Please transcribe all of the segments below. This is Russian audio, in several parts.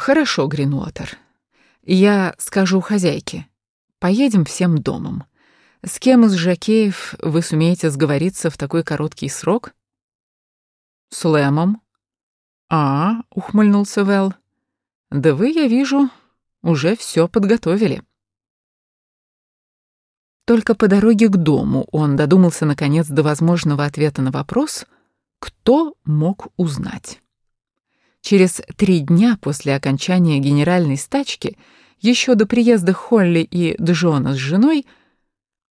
Хорошо, Гринуотер. Я скажу хозяйке. Поедем всем домом. С кем из жакеев вы сумеете сговориться в такой короткий срок? С Лэмом. А, ухмыльнулся Вэл. Да вы, я вижу, уже все подготовили. Только по дороге к дому он додумался наконец до возможного ответа на вопрос, кто мог узнать. Через три дня после окончания генеральной стачки, еще до приезда Холли и Джона с женой,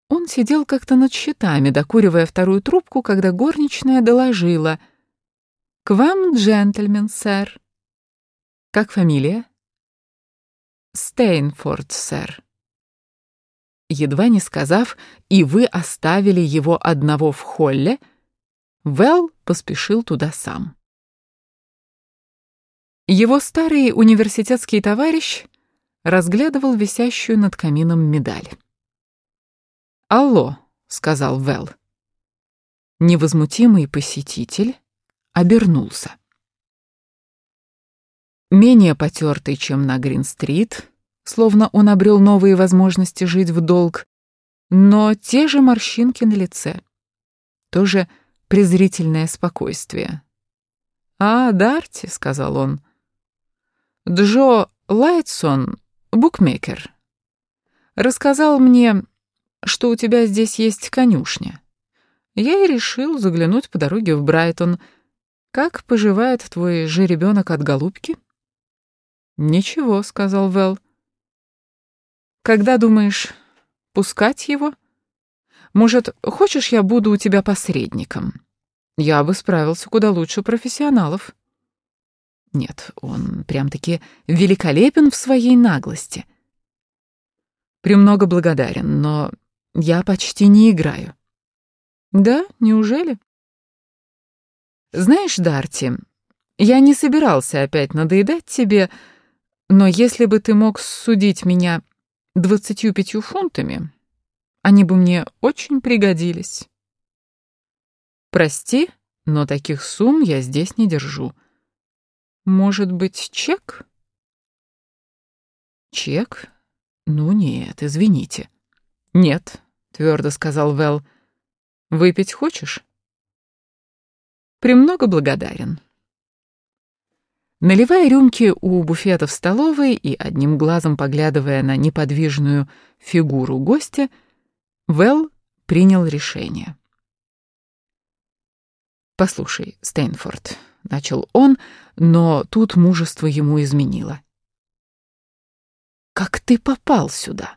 он сидел как-то над счетами, докуривая вторую трубку, когда горничная доложила. «К вам, джентльмен, сэр». «Как фамилия?» «Стейнфорд, сэр». Едва не сказав, «И вы оставили его одного в холле», Вэл поспешил туда сам. Его старый университетский товарищ разглядывал висящую над камином медаль. «Алло», — сказал Вэл. Невозмутимый посетитель обернулся. Менее потертый, чем на Грин-стрит, словно он обрел новые возможности жить в долг, но те же морщинки на лице, тоже презрительное спокойствие. «А, Дарти», — сказал он, Джо Лайтсон, букмекер, рассказал мне, что у тебя здесь есть конюшня. Я и решил заглянуть по дороге в Брайтон. Как поживает твой жеребенок от голубки? Ничего, сказал Вэл. Когда думаешь пускать его? Может, хочешь, я буду у тебя посредником? Я бы справился куда лучше профессионалов. Нет, он прям-таки великолепен в своей наглости. Премного благодарен, но я почти не играю. Да, неужели? Знаешь, Дарти, я не собирался опять надоедать тебе, но если бы ты мог судить меня двадцатью пятью фунтами, они бы мне очень пригодились. Прости, но таких сумм я здесь не держу. Может быть, чек? Чек? Ну нет, извините. Нет, твердо сказал Вэл. Выпить хочешь? Премного благодарен. Наливая рюмки у буфета в столовой и одним глазом поглядывая на неподвижную фигуру гостя, Вэл принял решение. «Послушай, Стейнфорд», — начал он, но тут мужество ему изменило. «Как ты попал сюда?»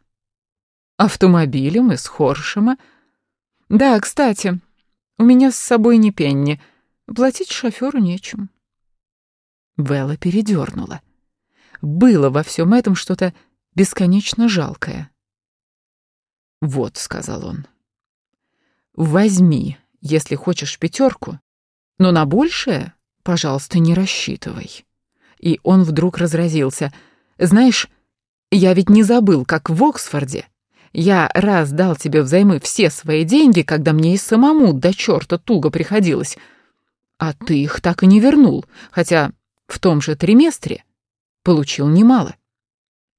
«Автомобилем из Хоршема?» «Да, кстати, у меня с собой не пенни. Платить шоферу нечем». Вэлла передернула. Было во всем этом что-то бесконечно жалкое. «Вот», — сказал он, — «возьми, если хочешь пятерку, но на большее Пожалуйста, не рассчитывай. И он вдруг разразился. Знаешь, я ведь не забыл, как в Оксфорде. Я раз дал тебе взаймы все свои деньги, когда мне и самому до черта туго приходилось. А ты их так и не вернул, хотя в том же триместре получил немало.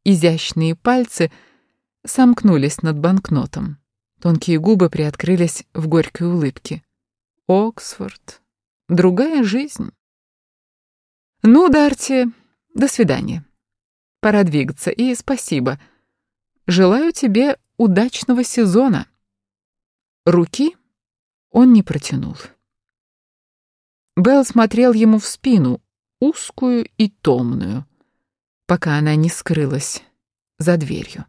Изящные пальцы сомкнулись над банкнотом. Тонкие губы приоткрылись в горькой улыбке. Оксфорд. Другая жизнь. Ну, Дарти, до свидания. Пора двигаться, и спасибо. Желаю тебе удачного сезона. Руки он не протянул. Белл смотрел ему в спину, узкую и томную, пока она не скрылась за дверью.